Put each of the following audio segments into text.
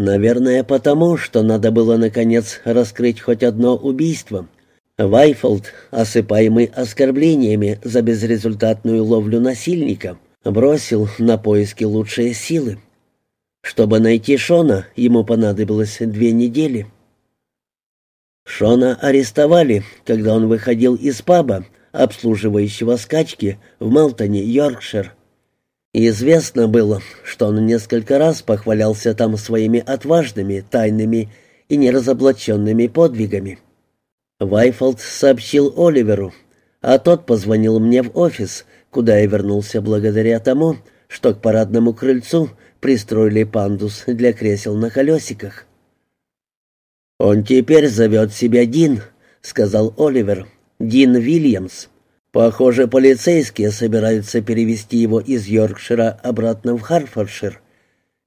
Наверное, потому, что надо было, наконец, раскрыть хоть одно убийство. Вайфолд, осыпаемый оскорблениями за безрезультатную ловлю насильника, бросил на поиски лучшие силы. Чтобы найти Шона, ему понадобилось две недели. Шона арестовали, когда он выходил из паба, обслуживающего скачки в Малтоне, Йоркшир. Известно было, что он несколько раз похвалялся там своими отважными, тайными и неразоблаченными подвигами. Вайфолд сообщил Оливеру, а тот позвонил мне в офис, куда я вернулся благодаря тому, что к парадному крыльцу пристроили пандус для кресел на колесиках. «Он теперь зовет себя Дин», — сказал Оливер. «Дин Вильямс». Похоже, полицейские собираются перевести его из Йоркшира обратно в Харфордшир.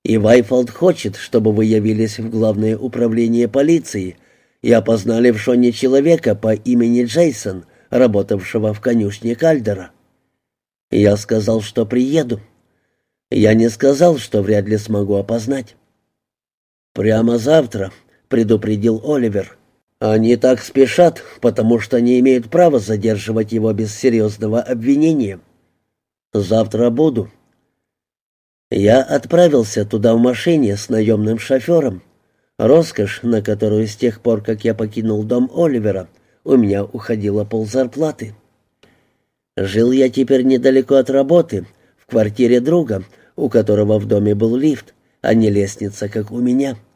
И Вайфолд хочет, чтобы вы явились в главное управление полиции и опознали в Шоне человека по имени Джейсон, работавшего в конюшне Кальдера. Я сказал, что приеду. Я не сказал, что вряд ли смогу опознать. «Прямо завтра», — предупредил Оливер. Они так спешат, потому что не имеют права задерживать его без серьезного обвинения. Завтра буду. Я отправился туда в машине с наемным шофером. Роскошь, на которую с тех пор, как я покинул дом Оливера, у меня уходила ползарплаты. Жил я теперь недалеко от работы, в квартире друга, у которого в доме был лифт, а не лестница, как у меня. —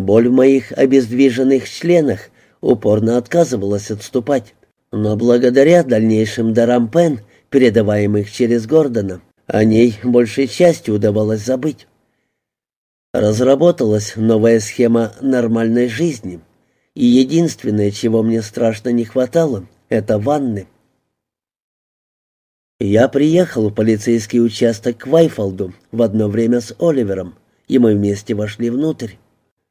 Боль в моих обездвиженных членах упорно отказывалась отступать, но благодаря дальнейшим дарам Пен, передаваемых через Гордона, о ней большей частью удавалось забыть. Разработалась новая схема нормальной жизни, и единственное, чего мне страшно не хватало, это ванны. Я приехал в полицейский участок к Вайфолду в одно время с Оливером, и мы вместе вошли внутрь.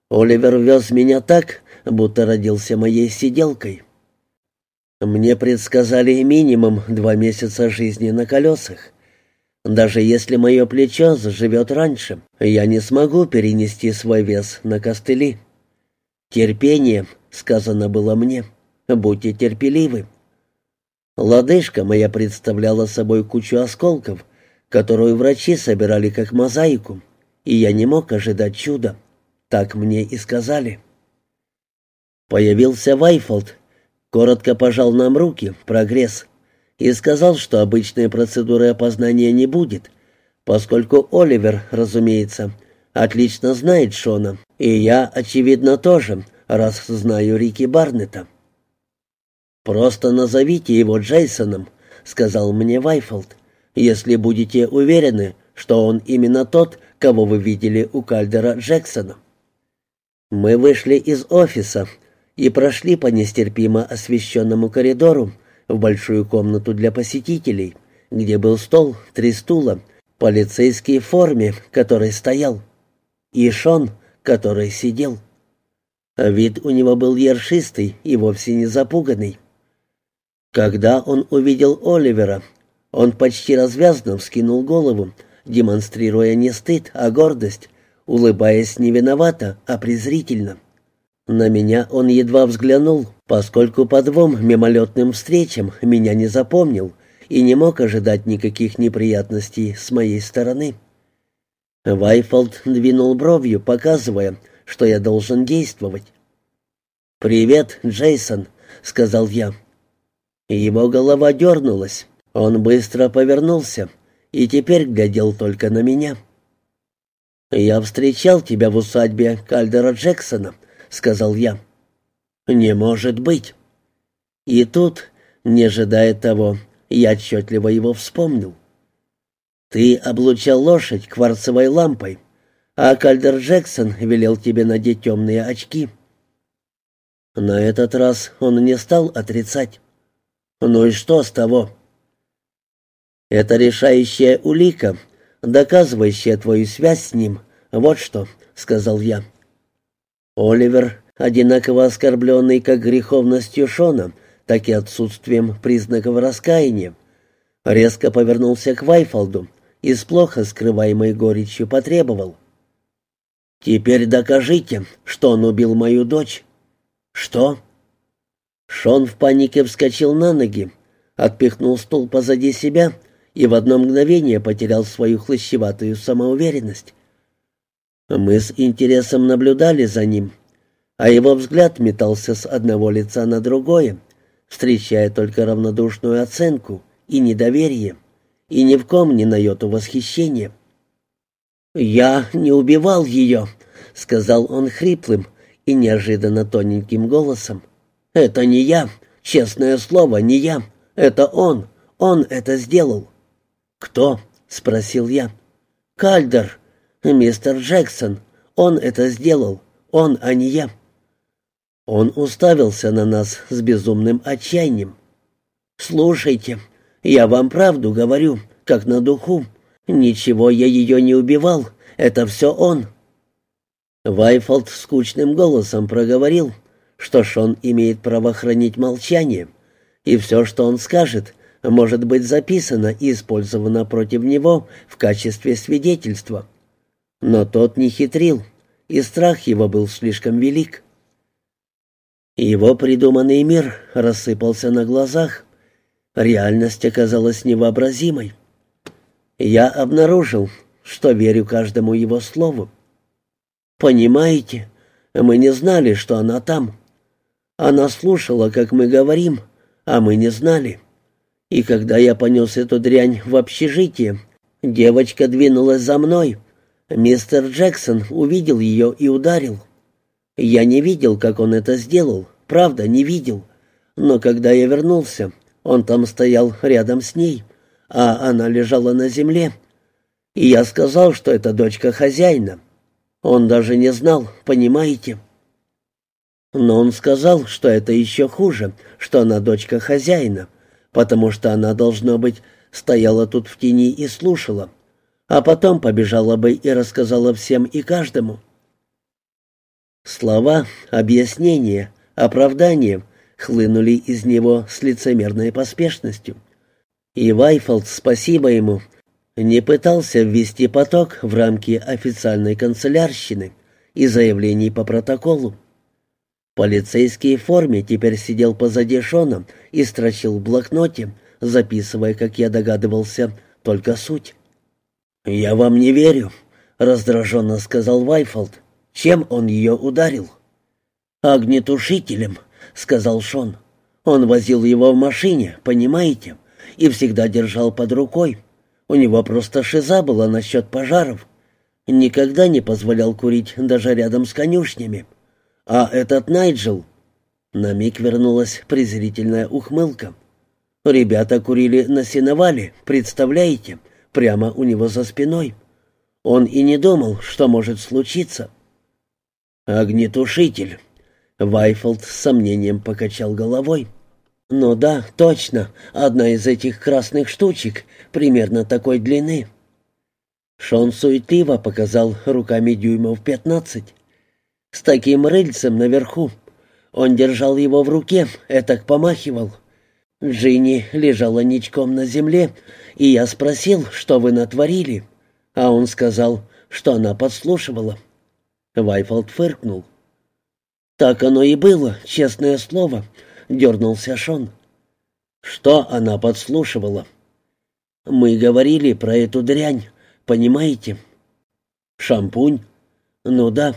Оливер вез меня так, будто родился моей сиделкой. Мне предсказали минимум два месяца жизни на колесах. Даже если мое плечо заживет раньше, я не смогу перенести свой вес на костыли. Терпение, сказано было мне, будьте терпеливы. Лодыжка моя представляла собой кучу осколков, которую врачи собирали как мозаику, и я не мог ожидать чуда. Так мне и сказали. Появился Вайфолд, коротко пожал нам руки, прогресс, и сказал, что обычной процедуры опознания не будет, поскольку Оливер, разумеется, отлично знает Шона, и я, очевидно, тоже, раз знаю Рики Барнета. «Просто назовите его Джейсоном», — сказал мне Вайфолд, «если будете уверены, что он именно тот, кого вы видели у Кальдера Джексона». Мы вышли из офиса и прошли по нестерпимо освещенному коридору в большую комнату для посетителей, где был стол, три стула, полицейский в форме, который стоял, и Шон, который сидел. Вид у него был ершистый и вовсе не запуганный. Когда он увидел Оливера, он почти развязно вскинул голову, демонстрируя не стыд, а гордость, улыбаясь не виновато, а презрительно. На меня он едва взглянул, поскольку по двум мимолетным встречам меня не запомнил и не мог ожидать никаких неприятностей с моей стороны. Вайфолд двинул бровью, показывая, что я должен действовать. «Привет, Джейсон», — сказал я. Его голова дернулась. Он быстро повернулся и теперь глядел только на меня. «Я встречал тебя в усадьбе Кальдера Джексона», — сказал я. «Не может быть». И тут, не ожидая того, я отчетливо его вспомнил. «Ты облучал лошадь кварцевой лампой, а Кальдер Джексон велел тебе надеть темные очки». На этот раз он не стал отрицать. «Ну и что с того?» «Это решающая улика», доказывающая твою связь с ним. Вот что», — сказал я. Оливер, одинаково оскорбленный как греховностью Шона, так и отсутствием признаков раскаяния, резко повернулся к Вайфолду и с плохо скрываемой горечью потребовал. «Теперь докажите, что он убил мою дочь». «Что?» Шон в панике вскочил на ноги, отпихнул стул позади себя и в одно мгновение потерял свою хлыщеватую самоуверенность. Мы с интересом наблюдали за ним, а его взгляд метался с одного лица на другое, встречая только равнодушную оценку и недоверие, и ни в ком не на йоту восхищения. «Я не убивал ее», — сказал он хриплым и неожиданно тоненьким голосом. «Это не я, честное слово, не я. Это он, он это сделал». «Кто?» — спросил я. «Кальдер, мистер Джексон. Он это сделал. Он, а не я». Он уставился на нас с безумным отчаянием. «Слушайте, я вам правду говорю, как на духу. Ничего я ее не убивал, это все он». Вайфолд скучным голосом проговорил, что Шон имеет право хранить молчание, и все, что он скажет, может быть записано и использовано против него в качестве свидетельства. Но тот не хитрил, и страх его был слишком велик. Его придуманный мир рассыпался на глазах. Реальность оказалась невообразимой. Я обнаружил, что верю каждому его слову. «Понимаете, мы не знали, что она там. Она слушала, как мы говорим, а мы не знали. И когда я понес эту дрянь в общежитие, девочка двинулась за мной. Мистер Джексон увидел ее и ударил. Я не видел, как он это сделал, правда, не видел. Но когда я вернулся, он там стоял рядом с ней, а она лежала на земле. И я сказал, что это дочка хозяина. Он даже не знал, понимаете? Но он сказал, что это еще хуже, что она дочка хозяина, потому что она, должно быть, стояла тут в тени и слушала, а потом побежала бы и рассказала всем и каждому. Слова, объяснения, оправдания хлынули из него с лицемерной поспешностью. И Вайфолд, спасибо ему, не пытался ввести поток в рамки официальной канцелярщины и заявлений по протоколу. Полицейский в форме теперь сидел позади Шона и строчил в блокноте, записывая, как я догадывался, только суть. «Я вам не верю», — раздраженно сказал Вайфолд. «Чем он ее ударил?» «Огнетушителем», — сказал Шон. «Он возил его в машине, понимаете, и всегда держал под рукой. У него просто шиза была насчет пожаров. Никогда не позволял курить даже рядом с конюшнями. А этот Найджел...» На миг вернулась презрительная ухмылка. «Ребята курили на сеновале, представляете, прямо у него за спиной. Он и не думал, что может случиться». «Огнетушитель», — Вайфолд с сомнением покачал головой. «Ну да, точно, одна из этих красных штучек, примерно такой длины». Шон суетливо показал руками дюймов пятнадцать с таким рыльцем наверху. Он держал его в руке, этак помахивал. Джинни лежала ничком на земле, и я спросил, что вы натворили. А он сказал, что она подслушивала. Вайфолд фыркнул. «Так оно и было, честное слово», — дернулся Шон. «Что она подслушивала?» «Мы говорили про эту дрянь, понимаете?» «Шампунь?» «Ну да,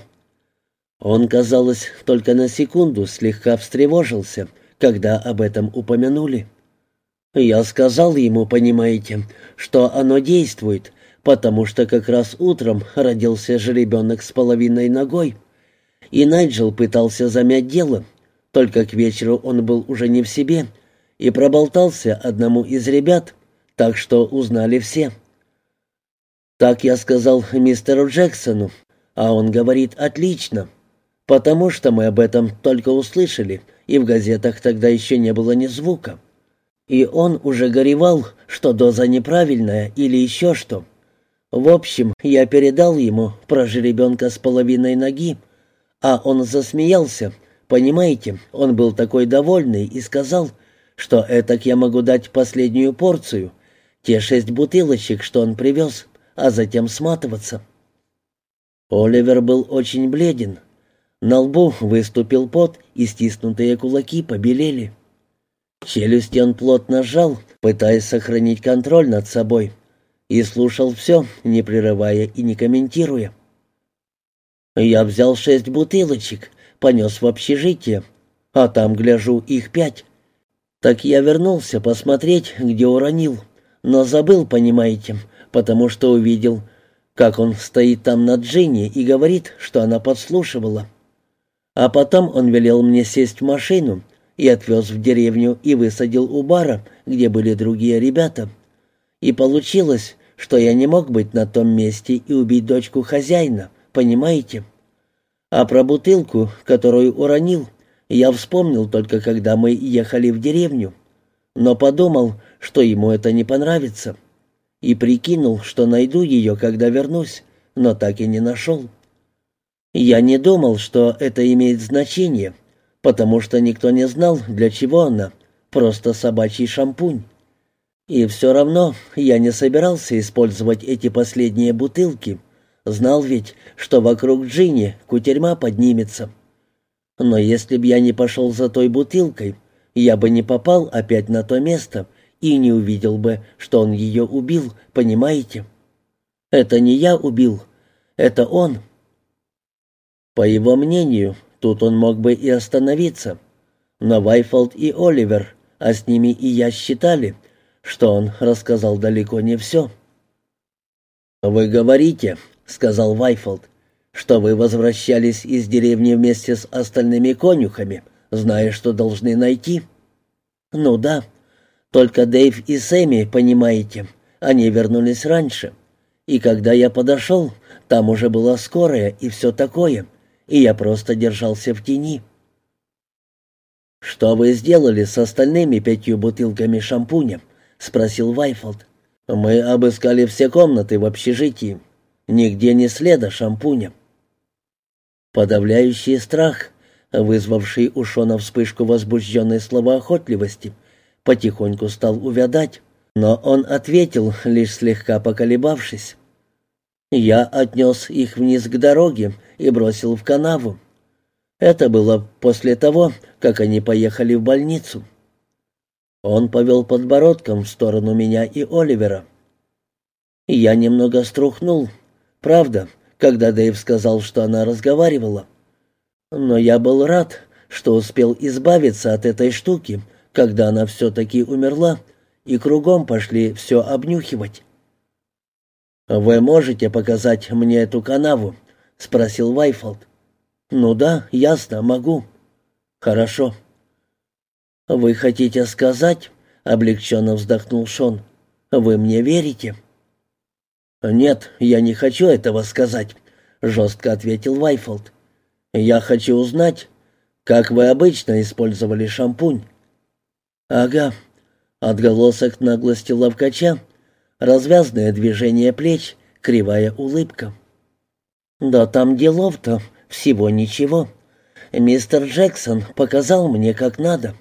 он, казалось, только на секунду слегка встревожился, когда об этом упомянули. Я сказал ему, понимаете, что оно действует, потому что как раз утром родился жеребенок с половиной ногой. И Найджел пытался замять дело, только к вечеру он был уже не в себе и проболтался одному из ребят, так что узнали все. Так я сказал мистеру Джексону, а он говорит «отлично» потому что мы об этом только услышали, и в газетах тогда еще не было ни звука. И он уже горевал, что доза неправильная или еще что. В общем, я передал ему про жеребенка с половиной ноги, а он засмеялся. Понимаете, он был такой довольный и сказал, что этак я могу дать последнюю порцию, те шесть бутылочек, что он привез, а затем сматываться. Оливер был очень бледен. На лбу выступил пот, и стиснутые кулаки побелели. Челюсти он плотно сжал, пытаясь сохранить контроль над собой, и слушал все, не прерывая и не комментируя. Я взял шесть бутылочек, понес в общежитие, а там, гляжу, их пять. Так я вернулся посмотреть, где уронил, но забыл, понимаете, потому что увидел, как он стоит там над Джинни и говорит, что она подслушивала. А потом он велел мне сесть в машину и отвез в деревню и высадил у бара, где были другие ребята. И получилось, что я не мог быть на том месте и убить дочку хозяина, понимаете? А про бутылку, которую уронил, я вспомнил только когда мы ехали в деревню. Но подумал, что ему это не понравится и прикинул, что найду ее, когда вернусь, но так и не нашел. Я не думал, что это имеет значение, потому что никто не знал, для чего она, просто собачий шампунь. И все равно я не собирался использовать эти последние бутылки, знал ведь, что вокруг Джинни кутерьма поднимется. Но если б я не пошел за той бутылкой, я бы не попал опять на то место, и не увидел бы, что он ее убил, понимаете? Это не я убил, это он. По его мнению, тут он мог бы и остановиться. Но Вайфолд и Оливер, а с ними и я считали, что он рассказал далеко не все. «Вы говорите», — сказал Вайфолд, — «что вы возвращались из деревни вместе с остальными конюхами, зная, что должны найти». «Ну да», только Дэйв и Сэмми, понимаете, они вернулись раньше. И когда я подошел, там уже была скорая и все такое, и я просто держался в тени. «Что вы сделали с остальными пятью бутылками шампуня?» — спросил Вайфолд. «Мы обыскали все комнаты в общежитии. Нигде не следа шампуня». Подавляющий страх, вызвавший у Шона вспышку возбужденной словоохотливости — потихоньку стал увядать, но он ответил, лишь слегка поколебавшись. Я отнес их вниз к дороге и бросил в канаву. Это было после того, как они поехали в больницу. Он повел подбородком в сторону меня и Оливера. Я немного струхнул, правда, когда Дэйв сказал, что она разговаривала. Но я был рад, что успел избавиться от этой штуки когда она все-таки умерла, и кругом пошли все обнюхивать. «Вы можете показать мне эту канаву?» — спросил Вайфолд. «Ну да, ясно, могу». «Хорошо». «Вы хотите сказать?» — облегченно вздохнул Шон. «Вы мне верите?» «Нет, я не хочу этого сказать», — жестко ответил Вайфолд. «Я хочу узнать, как вы обычно использовали шампунь». «Ага». Отголосок наглости ловкача, развязное движение плеч, кривая улыбка. «Да там делов-то всего ничего. Мистер Джексон показал мне, как надо.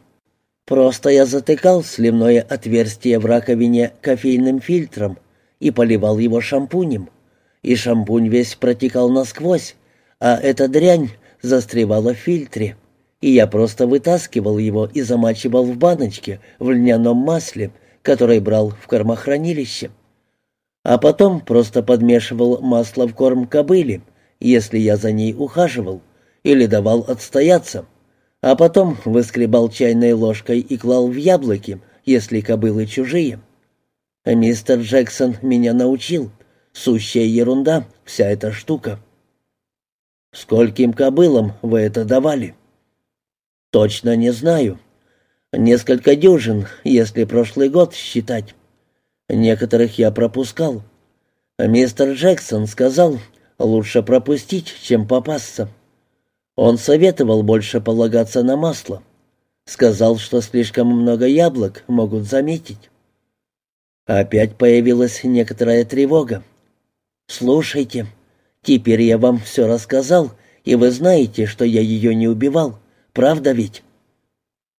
Просто я затыкал сливное отверстие в раковине кофейным фильтром и поливал его шампунем. И шампунь весь протекал насквозь, а эта дрянь застревала в фильтре и я просто вытаскивал его и замачивал в баночке в льняном масле, который брал в кормохранилище. А потом просто подмешивал масло в корм кобыле, если я за ней ухаживал, или давал отстояться, а потом выскребал чайной ложкой и клал в яблоки, если кобылы чужие. Мистер Джексон меня научил. Сущая ерунда, вся эта штука. «Скольким кобылам вы это давали?» «Точно не знаю. Несколько дюжин, если прошлый год считать. Некоторых я пропускал. Мистер Джексон сказал, лучше пропустить, чем попасться. Он советовал больше полагаться на масло. Сказал, что слишком много яблок могут заметить. Опять появилась некоторая тревога. «Слушайте, теперь я вам все рассказал, и вы знаете, что я ее не убивал. Правда ведь?»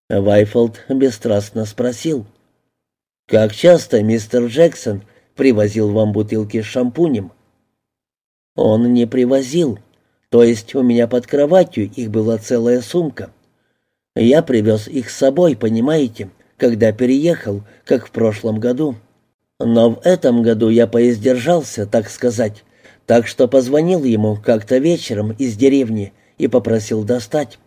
Вайфолд бесстрастно спросил. «Как часто мистер Джексон привозил вам бутылки с шампунем?» Он не привозил. То есть у меня под кроватью их была целая сумка. Я привез их с собой, понимаете, когда переехал, как в прошлом году. Но в этом году я поиздержался, так сказать, так что позвонил ему как-то вечером из деревни и попросил достать.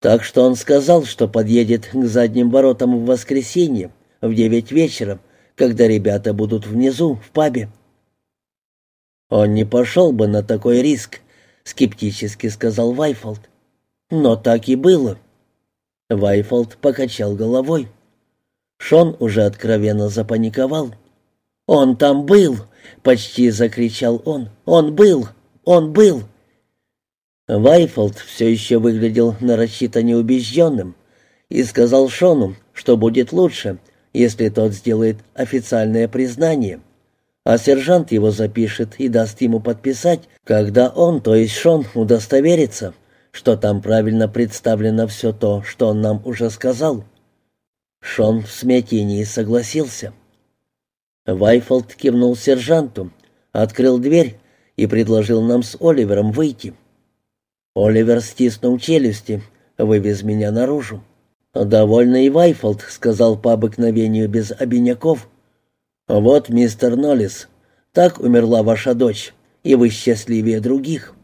Так что он сказал, что подъедет к задним воротам в воскресенье в девять вечера, когда ребята будут внизу, в пабе. «Он не пошел бы на такой риск», — скептически сказал Вайфолд. «Но так и было». Вайфолд покачал головой. Шон уже откровенно запаниковал. «Он там был!» — почти закричал он. «Он был! Он был!» Вайфолд все еще выглядел нарочито неубежденным и сказал Шону, что будет лучше, если тот сделает официальное признание, а сержант его запишет и даст ему подписать, когда он, то есть Шон, удостоверится, что там правильно представлено все то, что он нам уже сказал. Шон в смятении согласился. Вайфолд кивнул сержанту, открыл дверь и предложил нам с Оливером выйти. Оливер стиснул челюсти, вывез меня наружу. «Довольный Вайфолд», — сказал по обыкновению без обиняков. «Вот, мистер Ноллис, так умерла ваша дочь, и вы счастливее других».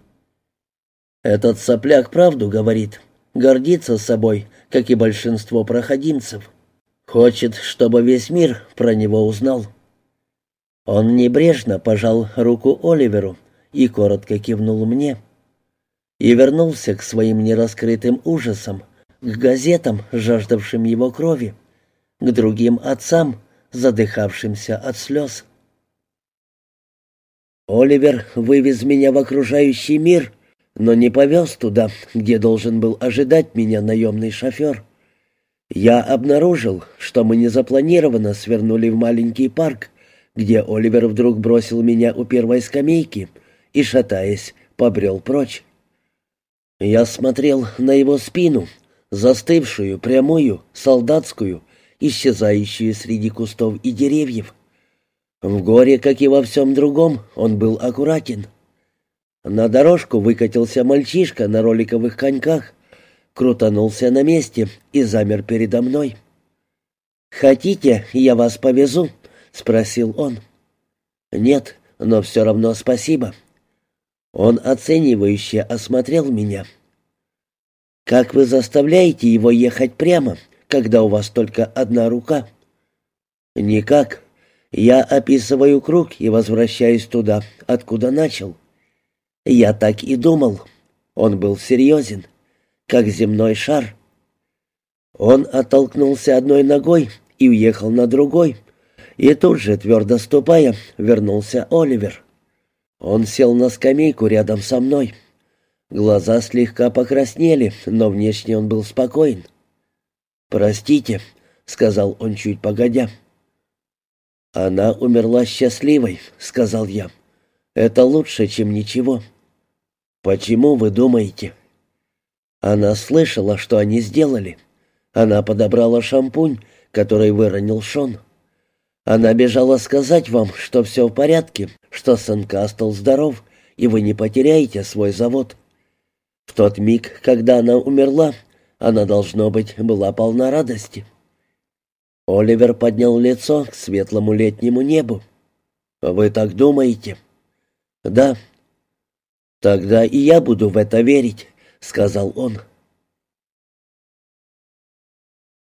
Этот сопляк правду говорит, гордится собой, как и большинство проходимцев. Хочет, чтобы весь мир про него узнал. Он небрежно пожал руку Оливеру и коротко кивнул мне. И вернулся к своим нераскрытым ужасам, к газетам, жаждавшим его крови, к другим отцам, задыхавшимся от слез. Оливер вывез меня в окружающий мир, но не повез туда, где должен был ожидать меня наемный шофер. Я обнаружил, что мы незапланированно свернули в маленький парк, где Оливер вдруг бросил меня у первой скамейки и, шатаясь, побрел прочь. Я смотрел на его спину, застывшую, прямую, солдатскую, исчезающую среди кустов и деревьев. В горе, как и во всем другом, он был аккуратен. На дорожку выкатился мальчишка на роликовых коньках, крутанулся на месте и замер передо мной. «Хотите, я вас повезу?» — спросил он. «Нет, но все равно спасибо». Он оценивающе осмотрел меня. «Как вы заставляете его ехать прямо, когда у вас только одна рука?» «Никак. Я описываю круг и возвращаюсь туда, откуда начал». «Я так и думал». Он был серьезен как земной шар. Он оттолкнулся одной ногой и уехал на другой, и тут же, твердо ступая, вернулся Оливер. Он сел на скамейку рядом со мной. Глаза слегка покраснели, но внешне он был спокоен. «Простите», — сказал он чуть погодя. «Она умерла счастливой», — сказал я. «Это лучше, чем ничего». «Почему вы думаете?» Она слышала, что они сделали. Она подобрала шампунь, который выронил Шон. Она бежала сказать вам, что все в порядке, что Сен-Кастл здоров, и вы не потеряете свой завод. В тот миг, когда она умерла, она, должно быть, была полна радости. Оливер поднял лицо к светлому летнему небу. «Вы так думаете?» «Да». «Тогда и я буду в это верить. — сказал он.